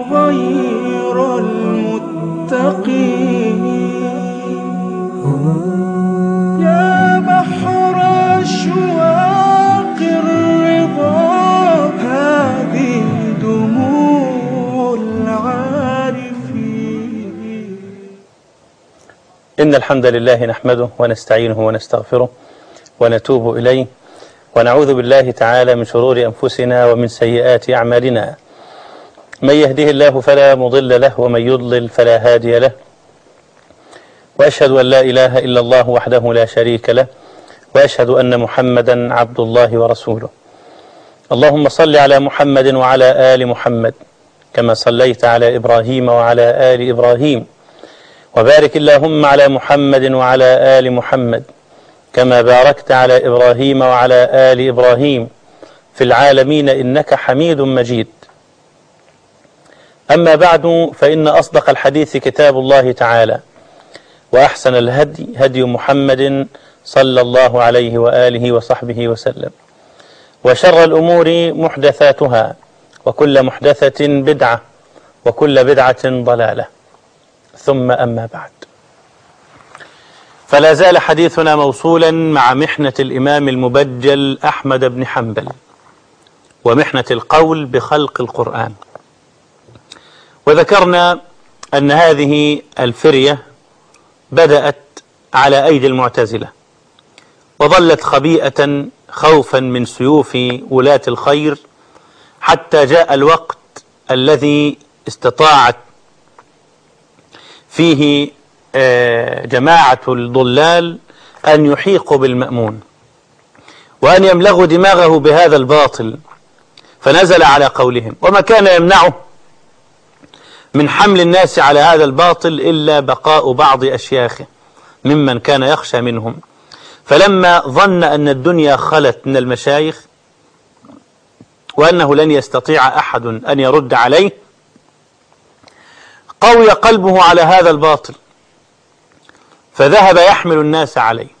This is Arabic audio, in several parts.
غير المتقين. يا بحر أشواق الرضا هذه دموع العارفين. إن الحمد لله نحمده ونستعينه ونستغفره ونتوب إليه ونعوذ بالله تعالى من شرور أنفسنا ومن سيئات أعمالنا. من يهده الله فلا مضل له ومن يضلل فلا هادي له. وأشهد أن لا إله إلا الله وحده لا شريك له. وأشهد أن محمدا عبد الله ورسوله. اللهم صل على محمد وعلى آل محمد كما صليت على إبراهيم وعلى آل إبراهيم. وبارك اللهم على محمد وعلى آل محمد كما باركت على إبراهيم وعلى آل إبراهيم. في العالمين إنك حميد مجيد. أما بعد فإن أصدق الحديث كتاب الله تعالى وأحسن الهدي هدي محمد صلى الله عليه وآله وصحبه وسلم وشر الأمور محدثاتها وكل محدثة بدعة وكل بدعة ضلالة. ثم أما بعد. فلا زال حديثنا موصولا مع محنة الإمام المبجل أحمد بن حنبل ومحنة القول بخلق القرآن. وذكرنا أن هذه الفرية بدأت على أيدي المعتزلة وظلت خبيئة خوفا من سيوف ولاة الخير حتى جاء الوقت الذي استطاعت فيه جماعة الضلال أن يحيقوا بالمأمون وأن يملغوا دماغه بهذا الباطل فنزل على قولهم وما كان يمنعه من حمل الناس على هذا الباطل إلا بقاء بعض أشياخه ممن كان يخشى منهم. فلما ظن أن الدنيا خلت من المشايخ وأنه لن يستطيع أحد أن يرد عليه قوي قلبه على هذا الباطل فذهب يحمل الناس عليه.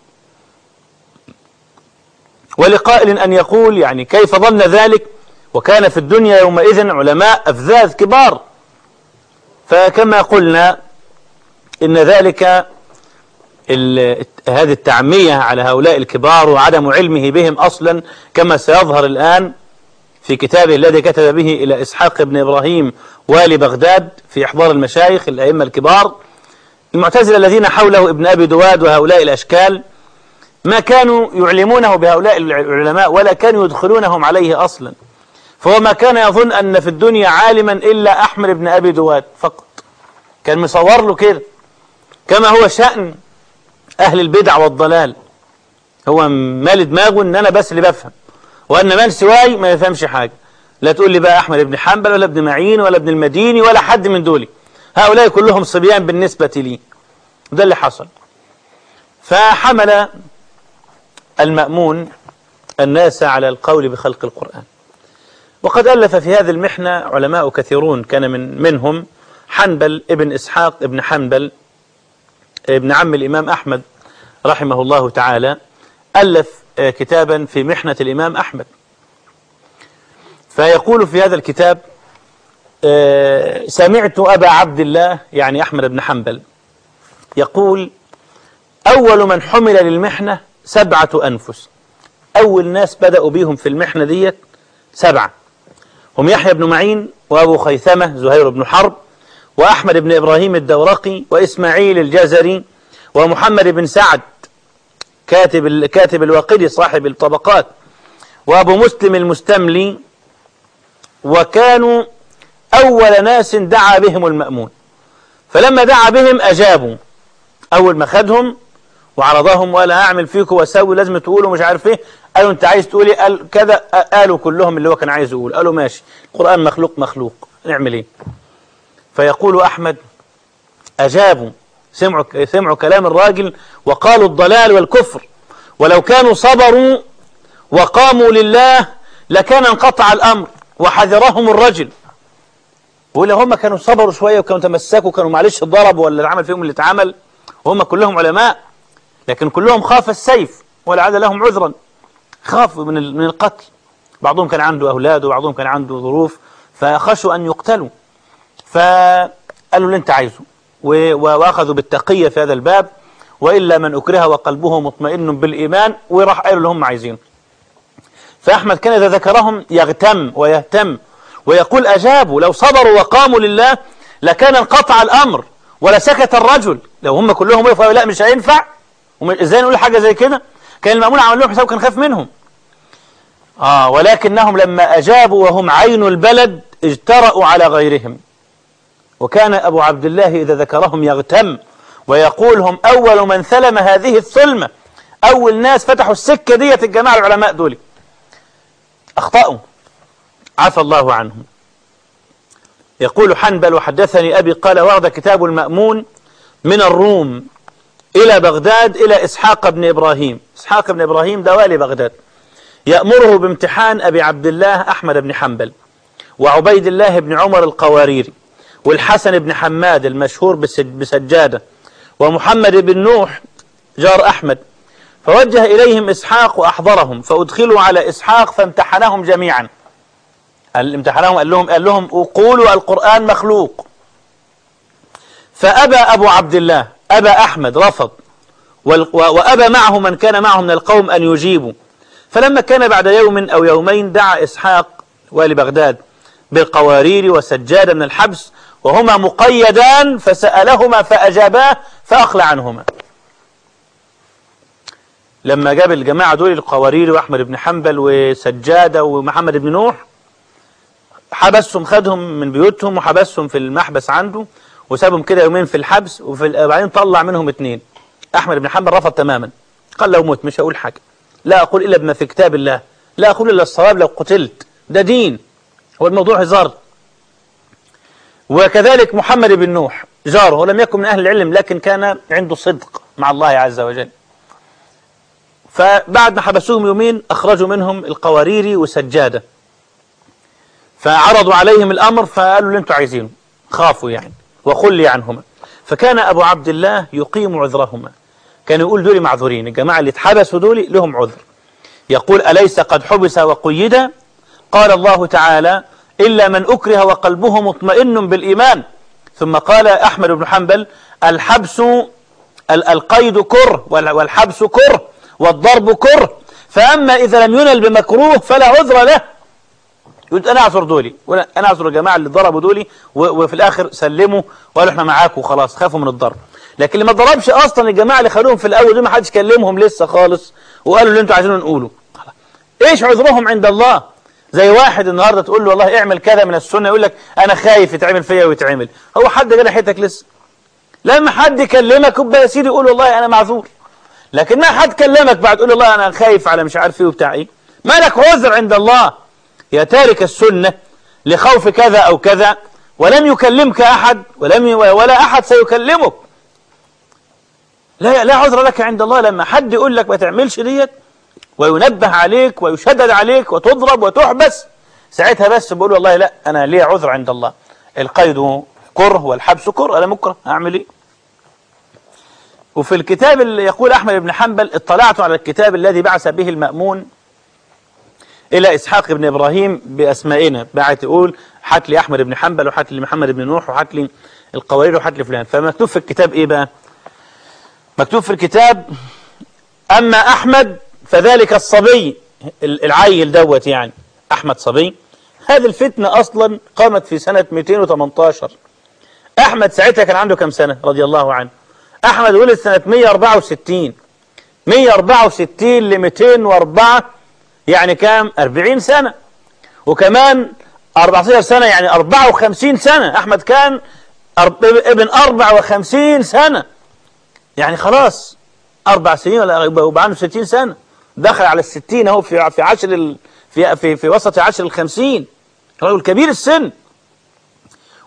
ولقائل أن يقول يعني كيف ظن ذلك؟ وكان في الدنيا يومئذ علماء أفذاذ كبار. فكما قلنا إن ذلك هذه التعمية على هؤلاء الكبار وعدم علمه بهم أصلا كما سيظهر الآن في كتابه الذي كتب به إلى إسحاق بن إبراهيم والي بغداد في إحضار المشايخ الأئمة الكبار. المعتزلة الذين حوله ابن أبي دواد وهؤلاء الأشكال ما كانوا يعلمونه بهؤلاء العلماء ولا كانوا يدخلونهم عليه أصلا. فهو ما كان يظن أن في الدنيا عالما إلا أحمد بن أبي دواد فقط. كان مصور له كده. كما هو شأن أهل البدع والضلال. هو مال دماغه أن أنا بس اللي بفهم. وأن من سواي ما يفهمش حاجة. لا تقول لي بقى أحمد بن حنبل ولا ابن معين ولا ابن المديني ولا حد من دولي. هؤلاء كلهم صبيان بالنسبة لي. ده اللي حصل. فحمل المأمون الناس على القول بخلق القرآن. وقد ألف في هذه المحنة علماء كثيرون كان من منهم حنبل ابن إسحاق ابن حنبل ابن عم الإمام أحمد رحمه الله تعالى ألف كتابا في محنة الإمام أحمد. فيقول في هذا الكتاب سمعت أبا عبد الله يعني أحمد بن حنبل يقول أول من حمل للمحنة سبعة أنفس. أول ناس بدأوا بيهم في المحنة ديت سبعة. هم يحيى بن معين وأبو خيثمة زهير بن حرب وأحمد بن إبراهيم الدورقي وإسماعيل الجزري ومحمد بن سعد كاتب كاتب الواقدي صاحب الطبقات وأبو مسلم المستملي وكانوا أول ناس دعا بهم المأمون. فلما دعا بهم أجابوا. أول ما خدهم وعرضهم ولا أعمل فيكم وأسوي لازم تقولوا مش عارف إيه. قالوا أنت عايز تقولي قال كذا. قالوا كلهم اللي هو كان عايز يقول. قالوا ماشي. القرآن مخلوق مخلوق. نعمل إيه؟ فيقول أحمد أجابوا. سمعوا, سمعوا كلام الراجل وقالوا الضلال والكفر. ولو كانوا صبروا وقاموا لله لكان انقطع الأمر وحذرهم الرجل. ولا هم كانوا صبروا شوية وكانوا تمسكوا كانوا معلش ضربوا ولا العمل فيهم اللي اتعمل. وهم كلهم علماء لكن كلهم خاف السيف. ولا عاد لهم عذرا. خافوا من من القتل. بعضهم كان عنده أولاد وبعضهم كان عنده ظروف فخشوا أن يقتلوا. فقالوا اللي انت عايزه و- و- وأخذوا بالتقية في هذا الباب وإلا من أكره وقلبه مطمئن بالإيمان وراح قالوا اللي هم عايزينه فأحمد كان إذا ذكرهم يغتم ويهتم ويقول أجابوا لو صبروا وقاموا لله لكان انقطع الأمر ولا سكت الرجل. لو هم كلهم وقفوا لا مش هينفع. إزاي نقول حاجة زي كده؟ كان المأمون عمل لهم حساب كان خاف منهم. آه ولكنهم لما أجابوا وهم عين البلد اجترأوا على غيرهم. وكان أبو عبد الله إذا ذكرهم يغتم ويقول هم أول من ثلم هذه الثلمة أول ناس فتحوا السكة ديت الجماعة العلماء دول. أخطأوا. عفى الله عنهم. يقول حنبل وحدثني أبي قال ورد كتاب المأمون من الروم إلى بغداد إلى إسحاق بن إبراهيم. إسحاق بن إبراهيم ده والي بغداد. يأمره بامتحان أبي عبد الله أحمد بن حنبل وعبيد الله بن عمر القواريري والحسن بن حماد المشهور بسج- بسجادة ومحمد بن نوح جار أحمد. فوجه إليهم إسحاق وأحضرهم فأدخلوا على إسحاق فامتحنهم جميعا. امتحنهم قال لهم قال لهم قولوا القرآن مخلوق. فأبى أبو عبد الله أبى أحمد رفض وأبى معه من كان معه من القوم أن يجيبوا. فلما كان بعد يوم أو يومين دعا إسحاق والي بغداد بالقوارير وسجادة من الحبس وهما مقيدان فسألهما فأجاباه فأخلى عنهما. لما جاب الجماعة دول القوارير وأحمد بن حنبل وسجادة ومحمد بن نوح حبسهم خدهم من بيوتهم وحبسهم في المحبس عنده وسابهم كده يومين في الحبس وبعدين طلع منهم اتنين. أحمد بن حنبل رفض تماما. قال لو مت مش هقول حاجة. لا أقول إلا بما في كتاب الله لا أقول إلا الصواب لو قتلت. ده دين. هو الموضوع هزار. وكذلك محمد بن نوح جاره ولم يكن من أهل العلم لكن كان عنده صدق مع الله عز وجل. فبعد ما حبسوهم يومين أخرجوا منهم القواريري وسجادة. فعرضوا عليهم الأمر فقالوا اللي أنتوا عايزينه خافوا يعني. وخلي عنهما. فكان أبو عبد الله يقيم عذرهما. كان يقول دول معذورين الجماعة اللي اتحبسوا دول لهم عذر. يقول أليس قد حبس وقيد؟ قال الله تعالى إلا من أكره وقلبه مطمئن بالإيمان. ثم قال أحمد بن حنبل الحبس ال- القيد كره وال- والحبس كره والضرب كره فأما إذا لم ينل بمكروه فلا عذر له. يقول أنا أعذر دولي أنا أعذر الجماعة اللي ضربوا دولي وفي الآخر سلموا وقالوا إحنا معاكم وخلاص خافوا من الضرب. لكن اللي ما ضربش أصلا الجماعة اللي خدوهم في الأول دول ما حدش كلمهم لسه خالص وقالوا اللي أنتوا عايزينه نقوله. إيش عذرهم عند الله؟ زي واحد النهارده تقول له والله اعمل كذا من السنة يقول لك أنا خايف يتعمل فيا ويتعمل. هو حد جه ناحيتك لسه؟ لما حد يكلمك؟ يبقى يا سيدي قول والله أنا معذور. لكن ما حد كلمك بعد تقول والله أنا خايف على مش عارف إيه وبتاع إيه. ما لك عذر عند الله؟ يا تارك السنة لخوف كذا أو كذا ولم يكلمك أحد ولم. ولا أحد سيكلمك. لا لا عذر لك عند الله لما حد يقول لك ما تعملش ديت وينبه عليك ويشدد عليك وتضرب وتحبس. ساعتها بس بقول والله لا أنا لي عذر عند الله. القيد كره والحبس كره أنا مكره أعمل إيه؟ وفي الكتاب اللي يقول أحمد بن حنبل اطلعت على الكتاب الذي بعث به المأمون إلى إسحاق بن إبراهيم بأسمائنا بعت يقول حات لي أحمد بن حنبل وحات لي محمد بن نوح وحات لي القوارير وحات لي فلان. فمكتوب في الكتاب إيه بقى؟ مكتوب في الكتاب أما أحمد فذلك الصبي العيل دوت يعني أحمد صبي. هذه الفتنة أصلا قامت في سنة 218 أحمد ساعتها كان عنده كم سنة؟ رضي الله عنه. أحمد ولد سنة 164 164 ل 204 يعني كام؟ 40 سنة. وكمان 14 سنة يعني 54 سنة. أحمد كان. ابن 54 سنة. يعني خلاص أربع سنين ولا يبقى عنده 60 سنة. دخل على الستين أهو في في عشر ال... في في في وسط عشر الخمسين رجل كبير السن.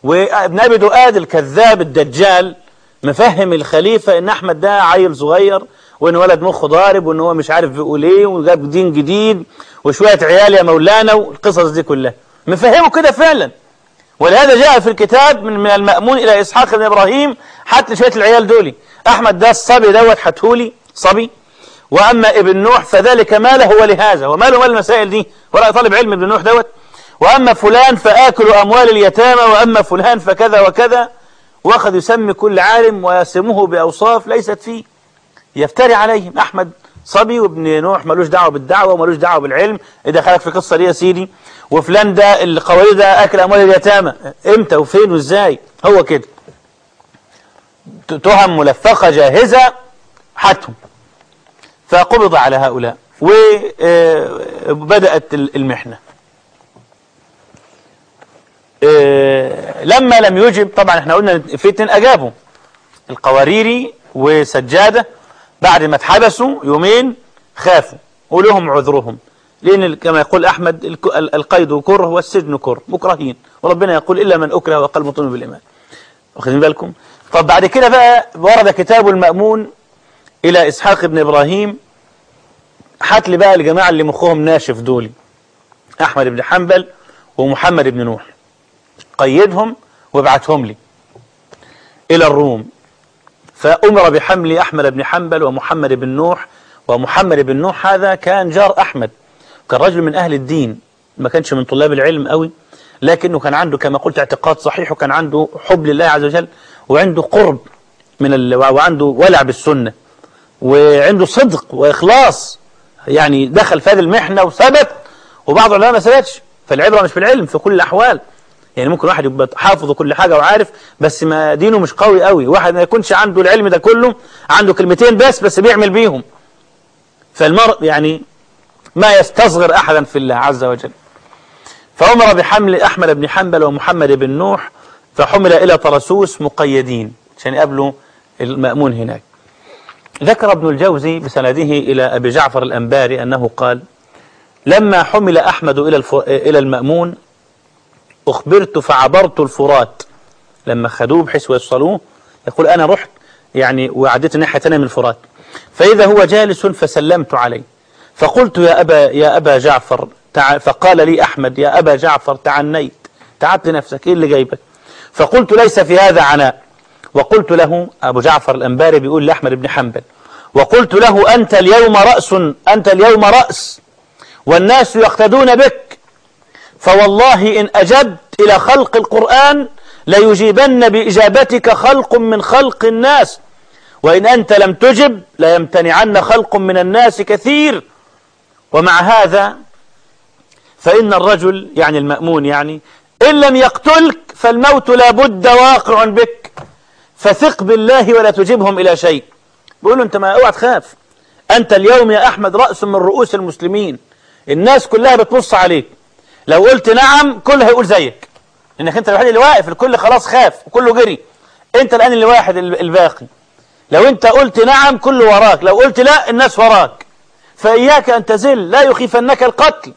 وابن أبي دؤاد الكذاب الدجال مفهم الخليفة إن أحمد ده عيل صغير وإن ولد مخه ضارب وإن هو مش عارف بيقول إيه وجاب دين جديد وشوية عيال يا مولانا والقصص دي كلها. مفهمه كده فعلا. ولهذا جاء في الكتاب من, المأمون إلى إسحاق بن حتى شوية العيال دولي. أحمد ده الصبي دوت حتهولي صبي. وأما ابن نوح فذلك ماله ولهذا وماله مال المسائل دي ولا طالب علم ابن نوح دوت. وأما فلان فآكل أموال اليتامى وأما فلان فكذا وكذا. واخذ يسمي كل عالم ويسمه بأوصاف ليست فيه. يفتري عليهم. أحمد صبي وابن نوح ملوش دعوة بالدعوة وملوش دعوة بالعلم. إيه دخلك في القصة دي يا سيدي؟ وفلان ده القوارير ده أكل أموال اليتامى. إمتى وفين وإزاي؟ هو كده. تهم ملفقة جاهزة حتهم فقبض على هؤلاء وبدأت المحنة. آه، لما لم يجب طبعا إحنا قلنا في اتنين أجابوا القواريري وسجادة بعد ما اتحبسوا يومين خافوا ولهم عذرهم. لأن كما يقول أحمد القيد كره والسجن كره مكرهين. وربنا يقول إلا من أكره وقلب مطمئن بالإيمان. واخدين بالكم؟ طب بعد كده بقى ورد كتاب المأمون إلى إسحاق بن إبراهيم. هات لي بقى الجماعة اللي مخهم ناشف دول أحمد بن حنبل ومحمد بن نوح. قيدهم وابعتهم لي إلى الروم. فأمر بحمل أحمد بن حنبل ومحمد بن نوح ومحمد بن نوح هذا كان جار أحمد كان رجل من أهل الدين. ما كانش من طلاب العلم قوي لكنه كان عنده كما قلت اعتقاد صحيح وكان عنده حب لله عز وجل. وعنده قرب من ال... وعنده ولع بالسنة وعنده صدق وإخلاص يعني دخل في هذه المحنة وثبت وبعض العلماء ما ثبتش فالعبرة مش بالعلم في كل الأحوال. يعني ممكن واحد يبقى حافظ كل حاجة وعارف بس ما دينه مش قوي قوي. واحد ما يكونش عنده العلم ده كله عنده كلمتين بس بس بيعمل بيهم. فالمرء يعني ما يستصغر أحدا في الله عز وجل. فأمر بحمل أحمد بن حنبل ومحمد بن نوح فحمل إلى طرسوس مقيدين. عشان يقابلوا المأمون هناك. ذكر ابن الجوزي بسنده إلى أبي جعفر الأنباري أنه قال لما حمل أحمد إلى. إلى المأمون أخبرت فعبرت الفرات. لما خدوه بحيث يوصلوه يقول أنا رحت يعني وعديت الناحية الثانية من الفرات. فإذا هو جالس فسلمت عليه. فقلت يا أبا يا أبا جعفر. فقال لي أحمد يا أبا جعفر تعنيت. تعبت نفسك إيه اللي جايبك؟ فقلت ليس في هذا عناء. وقلت له أبو جعفر الأنباري بيقول لأحمد بن حنبل وقلت له أنت اليوم رأس أنت اليوم رأس والناس يقتدون بك فوالله إن أجبت إلى خلق القرآن ليجيبن بإجابتك خلق من خلق الناس وإن أنت لم تجب ليمتنعن خلق من الناس كثير. ومع هذا فإن الرجل يعني المأمون يعني إن لم يقتلك فالموت لابد واقع بك. فثق بالله ولا تجبهم إلى شيء. بيقولوا أنت ما أوعى تخاف. أنت اليوم يا أحمد رأس من رؤوس المسلمين. الناس كلها بتبص عليك. لو قلت نعم كله هيقول زيك. إنك أنت الوحيد اللي واقف الكل خلاص خاف وكله جري. أنت الآن اللي واحد الباقي. لو أنت قلت نعم كله وراك. لو قلت لا الناس وراك. فإياك أن تزل لا يخيفنك القتل.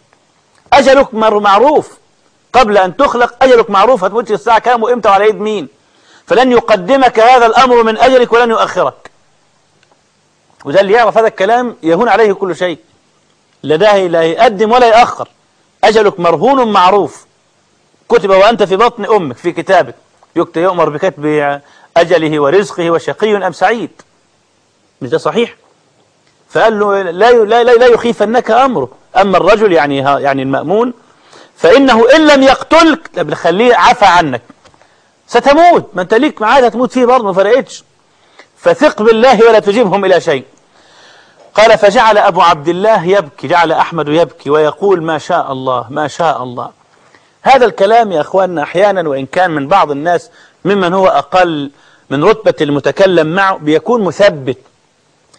أجلك معروف. قبل أن تخلق أجلك معروف هتموت الساعة كام وإمتى وعلى يد مين؟ فلن يقدمك هذا الأمر من أجلك ولن يؤخرك. وده اللي يعرف هذا الكلام يهون عليه كل شيء. لا ده لا يقدم ولا يأخر أجلك مرهون معروف. كتب وأنت في بطن أمك في كتابك. يكتب يؤمر بكتب أجله ورزقه وشقي أم سعيد. مش ده صحيح؟ فقال له لا لا لا, لا يخيفنك أمره. أما الرجل يعني يعني المأمون فإنه إن لم يقتلك بنخليه عفى عنك. ستموت ما أنت ليك معاد هتموت فيه برضه ما فرقتش. فثق بالله ولا تجيبهم إلى شيء. قال فجعل أبو عبد الله يبكي جعل أحمد يبكي ويقول ما شاء الله ما شاء الله. هذا الكلام يا أخواننا أحيانا وإن كان من بعض الناس ممن هو أقل من رتبة المتكلم معه بيكون مثبت.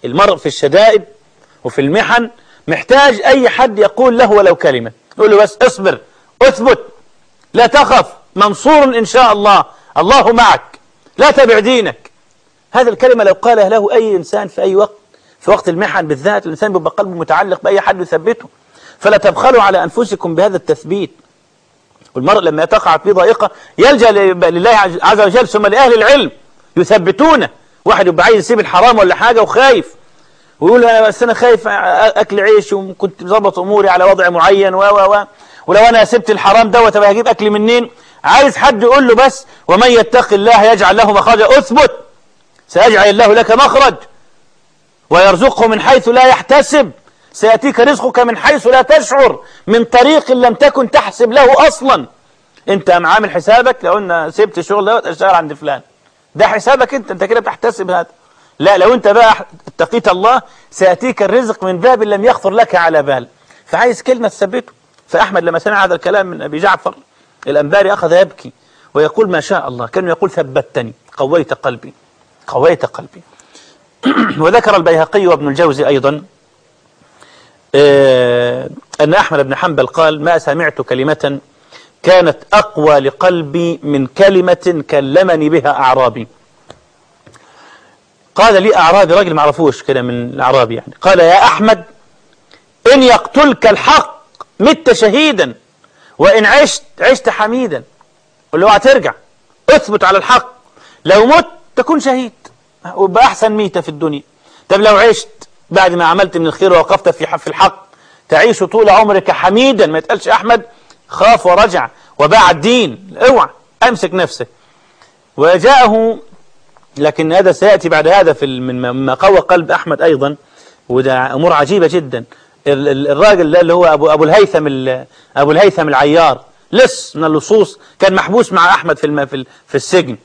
المرء في الشدائد وفي المحن محتاج أي حد يقول له ولو كلمة. يقول له بس اصبر. اثبت. لا تخف منصور إن شاء الله. الله معك. لا تبع دينك. هذه الكلمة لو قالها له أي إنسان في أي وقت في وقت المحن بالذات الإنسان بيبقى قلبه متعلق بأي حد يثبته. فلا تبخلوا على أنفسكم بهذا التثبيت. والمرء لما تقع في ضائقة يلجأ لله عز وجل ثم لأهل العلم يثبتونه. واحد يبقى عايز يسيب الحرام ولا حاجة وخايف. ويقول أنا بس أنا خايف أكل عيش وكنت مظبط أموري على وضع معين و و و ولو أنا سبت الحرام دوت طب هجيب أكل منين؟ عايز حد يقول له بس ومن يتق الله يجعل له مخرجا. أثبت! سيجعل الله لك مخرج. ويرزقه من حيث لا يحتسب. سيأتيك رزقك من حيث لا تشعر. من طريق لم تكن تحسب له أصلا. أنت قام عامل حسابك؟ لو أن سبت الشغل دوت أشتغل عند فلان. ده حسابك أنت أنت كده بتحتسب هذا. لا لو أنت بقى اتقيت الله سيأتيك الرزق من باب لم يخطر لك على بال. فعايز كلمة تثبته. فأحمد لما سمع هذا الكلام من أبي جعفر الأنباري أخذ يبكي ويقول ما شاء الله كان يقول ثبتني قويت قلبي قويت قلبي. وذكر البيهقي وابن الجوزي أيضا آه، أن أحمد بن حنبل قال ما سمعت كلمة كانت أقوى لقلبي من كلمة كلمني بها أعرابي. قال لي أعرابي راجل معرفوش كده من الأعرابي يعني. قال يا أحمد إن يقتلك الحق مت شهيدا وإن عشت عشت حميدا. قل له هترجع أثبت على الحق. لو مت تكون شهيد. ويبقى أحسن ميتة في الدنيا. طب لو عشت بعد ما عملت من الخير ووقفت في في الحق تعيش طول عمرك حميدا. ما يتقالش أحمد خاف ورجع. وباع الدين. اوعى. أمسك نفسك. وجاءه لكن هذا سيأتي بعد هذا في من مما قوى قلب أحمد أيضا. وده أمور عجيبة جدا. الراجل ده اللي هو أبو, أبو الهيثم ال- أبو الهيثم العيار. لص من اللصوص. كان محبوس مع أحمد في في في السجن.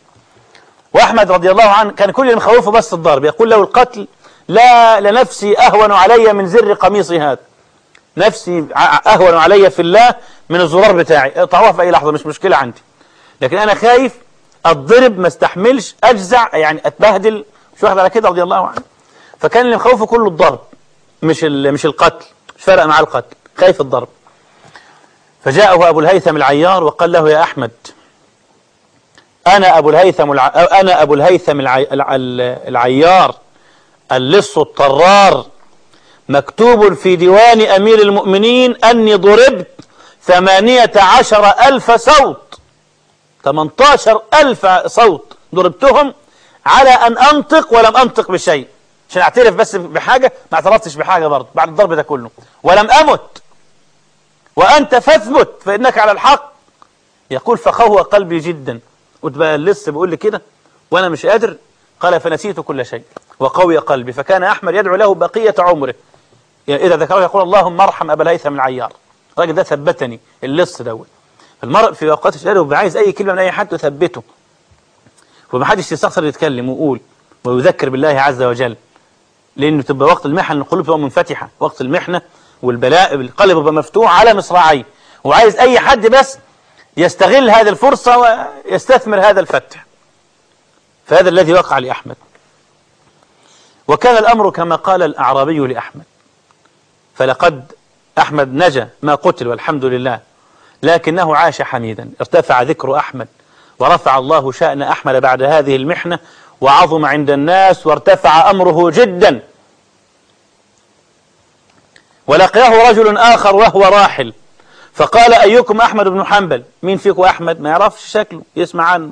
وأحمد رضي الله عنه كان كل اللي مخوفه بس الضرب. يقول له القتل لا لنفسي أهون علي من زر قميصي هذا. نفسي أهون علي في الله من الزرار بتاعي. اقطعوها في أي لحظة مش مشكلة عندي. لكن أنا خايف أتضرب ما استحملش أجزع يعني أتبهدل. مش واخد على كده رضي الله عنه؟ فكان اللي مخوفه كله الضرب. مش مش القتل مش فارق مع القتل خايف الضرب فجاءه أبو الهيثم العيار وقال له يا أحمد أنا أبو الهيثم الع... أنا أبو الهيثم. الع... العيار اللص الطرار مكتوب في ديوان أمير المؤمنين أني ضربت ثمانية عشر ألف صوت 18 ألف صوت ضربتهم على أن أنطق ولم أنطق بشيء عشان أعترف بس بحاجة ما اعترفتش بحاجة برضه بعد الضرب ده كله. ولم أمت وأنت فاثبت فإنك على الحق. يقول فقهوى قلبي جدا. وتبقى لسه بيقول لي كده. وأنا مش قادر. قال فنسيت كل شيء. وقوي قلبي. فكان أحمد يدعو له بقية عمره. يعني إذا ذكره يقول اللهم ارحم أبا الهيثم العيار. الراجل ده ثبتني. اللص دوت المرء في أوقات الشهادة بيبقى عايز أي كلمة من أي حد تثبته ومحدش يستخسر يتكلم ويقول. ويذكر بالله عز وجل. لأنه تبقى وقت المحن القلوب تبقى منفتحة. وقت المحنة والبلاء القلب بيبقى مفتوح على مصراعيه. وعايز أي حد بس يستغل هذه الفرصة ويستثمر هذا الفتح. فهذا الذي وقع لأحمد. وكان الأمر كما قال الأعرابي لأحمد. فلقد أحمد نجا ما قتل والحمد لله. لكنه عاش حميدا. ارتفع ذكر أحمد. ورفع الله شأن أحمد بعد هذه المحنة. وعظم عند الناس وارتفع أمره جدا. ولقيه رجل آخر وهو راحل. فقال أيكم أحمد بن حنبل؟ مين فيكم أحمد؟ ما يعرفش شكله يسمع عنه.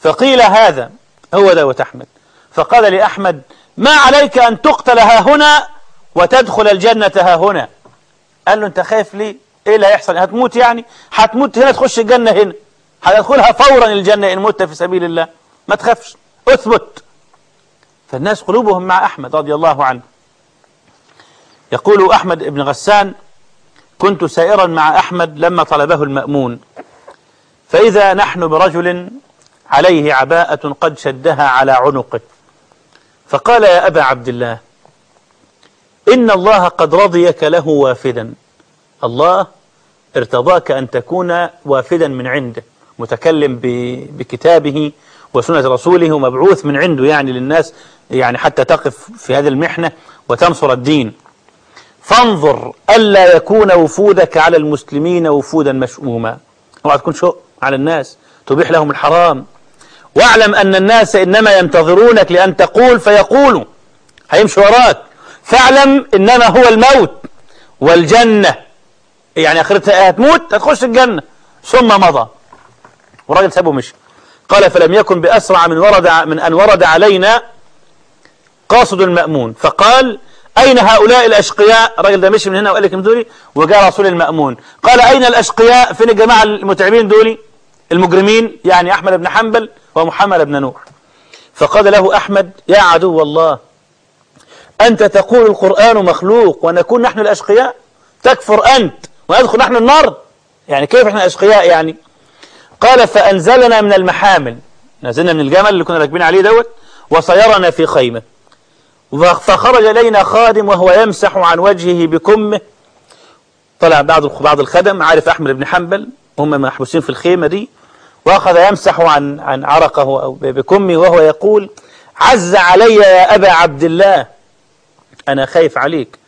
فقيل هذا هو دوت أحمد. فقال لأحمد ما عليك أن تقتل ها هنا وتدخل الجنة ها هنا؟ قال له أنت خايف ليه؟ إيه اللي هيحصل؟ هتموت يعني؟ هتموت هنا تخش الجنة هنا. هتدخلها فورا الجنة إن مت في سبيل الله. ما تخافش. اثبت. فالناس قلوبهم مع أحمد رضي الله عنه. يقول أحمد بن غسان كنت سائرا مع أحمد لما طلبه المأمون. فإذا نحن برجل عليه عباءة قد شدها على عنقه. فقال يا أبا عبد الله إن الله قد رضيك له وافدا. الله ارتضاك أن تكون وافدا من عنده متكلم بكتابه وسنة رسوله ومبعوث من عنده يعني للناس يعني حتى تقف في هذه المحنة وتنصر الدين. فانظر ألا يكون وفودك على المسلمين وفودا مشؤوما. اوعى تكون شؤم على الناس تبيح لهم الحرام. واعلم أن الناس إنما ينتظرونك لأن تقول فيقولوا هيمشوا وراك. فاعلم إنما هو الموت والجنة. يعني آخرتها هتموت هتخش الجنة. ثم مضى. والراجل سابه مشي قال فلم يكن بأسرع من ورد من أن ورد علينا قاصد المأمون. فقال أين هؤلاء الأشقياء؟ الراجل ده مشي من هنا وقال لك دولي وجاء رسول المأمون. قال أين الأشقياء؟ فين الجماعة المتعبين دولي؟ المجرمين يعني أحمد بن حنبل ومحمد بن نوح. فقال له أحمد يا عدو الله أنت تقول القرآن مخلوق ونكون نحن الأشقياء؟ تكفر أنت وندخل نحن النار؟ يعني كيف إحنا أشقياء يعني؟ قال فأنزلنا من المحامل. نزلنا من الجمل اللي كنا راكبين عليه دوت وصيرنا في خيمة. فخرج إلينا خادم وهو يمسح عن وجهه بكمه. طلع بعض بعض الخدم عارف أحمد بن حنبل؟ هم محبوسين في الخيمة دي. وأخذ يمسح عن عن عرقه بكمه وهو يقول عز علي يا أبا عبد الله. أنا خايف عليك.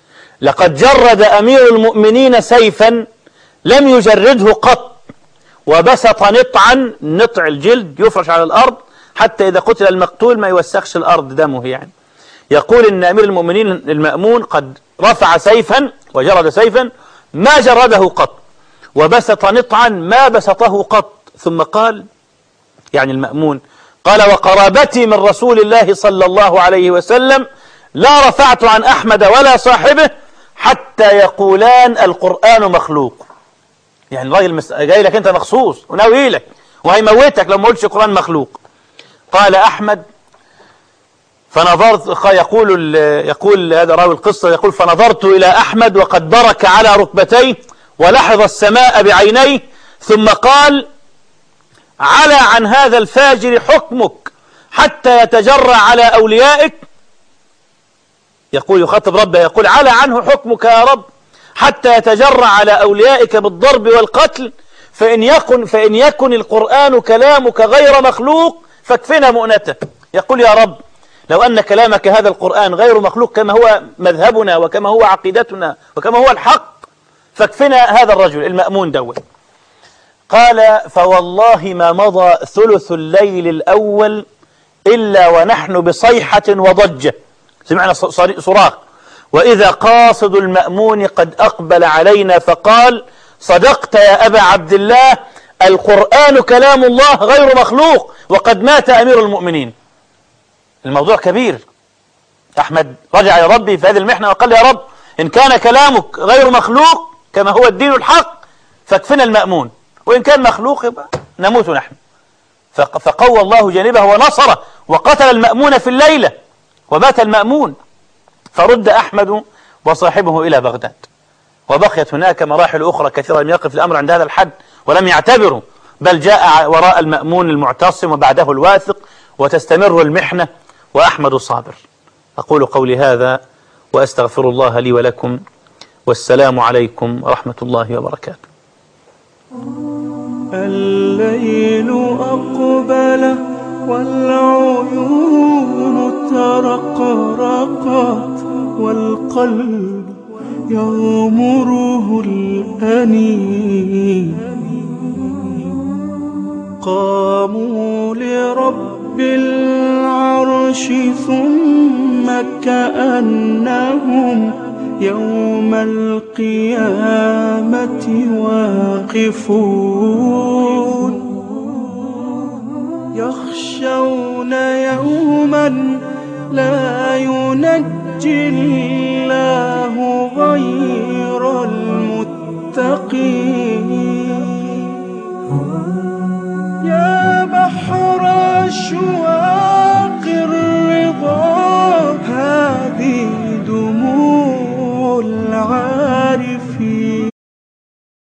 لقد جرد أمير المؤمنين سيفا لم يجرده قط. وبسط نطعا نطع الجلد يفرش على الأرض حتى إذا قتل المقتول ما يوسخش الأرض دمه يعني. يقول إن أمير المؤمنين المأمون قد رفع سيفا وجرد سيفا ما جرده قط. وبسط نطعا ما بسطه قط. ثم قال يعني المأمون قال وقرابتي من رسول الله صلى الله عليه وسلم لا رفعت عن أحمد ولا صاحبه حتى يقولان القرآن مخلوق. يعني الراجل مس... جاي لك انت مخصوص وناوي لك وهيموتك لو ما قلتش القرآن مخلوق. قال أحمد فنظرت يقول يقول هذا راوي القصة يقول فنظرت إلى أحمد وقد برك على ركبتيه ولحظ السماء بعينيه ثم قال على عن هذا الفاجر حكمك حتى يتجرع على أوليائك. يقول يخاطب ربه يقول على عنه حكمك يا رب. حتى يتجرع على أوليائك بالضرب والقتل فإن يكن, فإن يكن القرآن كلامك غير مخلوق فاكفنا مؤنته يقول يا رب لو أن كلامك هذا القرآن غير مخلوق كما هو مذهبنا وكما هو عقيدتنا وكما هو الحق فاكفنا هذا الرجل المأمون دوت قال فوالله ما مضى ثلث الليل الأول إلا ونحن بصيحة وضجة. سمعنا صراخ. وإذا قاصد المأمون قد أقبل علينا فقال صدقت يا أبا عبد الله القرآن كلام الله غير مخلوق وقد مات أمير المؤمنين. الموضوع كبير. أحمد رجع يا ربي في هذه المحنة وقال يا رب إن كان كلامك غير مخلوق كما هو الدين الحق فاكفنا المأمون وإن كان مخلوق يبقى نموت نحن. فقوى الله جانبه ونصره وقتل المأمون في الليلة ومات المأمون. فرد أحمد وصاحبه إلى بغداد. وبقيت هناك مراحل أخرى كثيرة لم يقف الأمر عند هذا الحد ولم يعتبروا بل جاء وراء المأمون المعتصم وبعده الواثق وتستمر المحنة وأحمد صابر. أقول قولي هذا وأستغفر الله لي ولكم والسلام عليكم ورحمة الله وبركاته. الليل أقبل والعيون ترقرقت والقلب يغمره الأنين. قاموا لرب العرش ثم كأنهم يوم القيامة واقفون. يخشون يوما لا ينجي الله غير المتقين.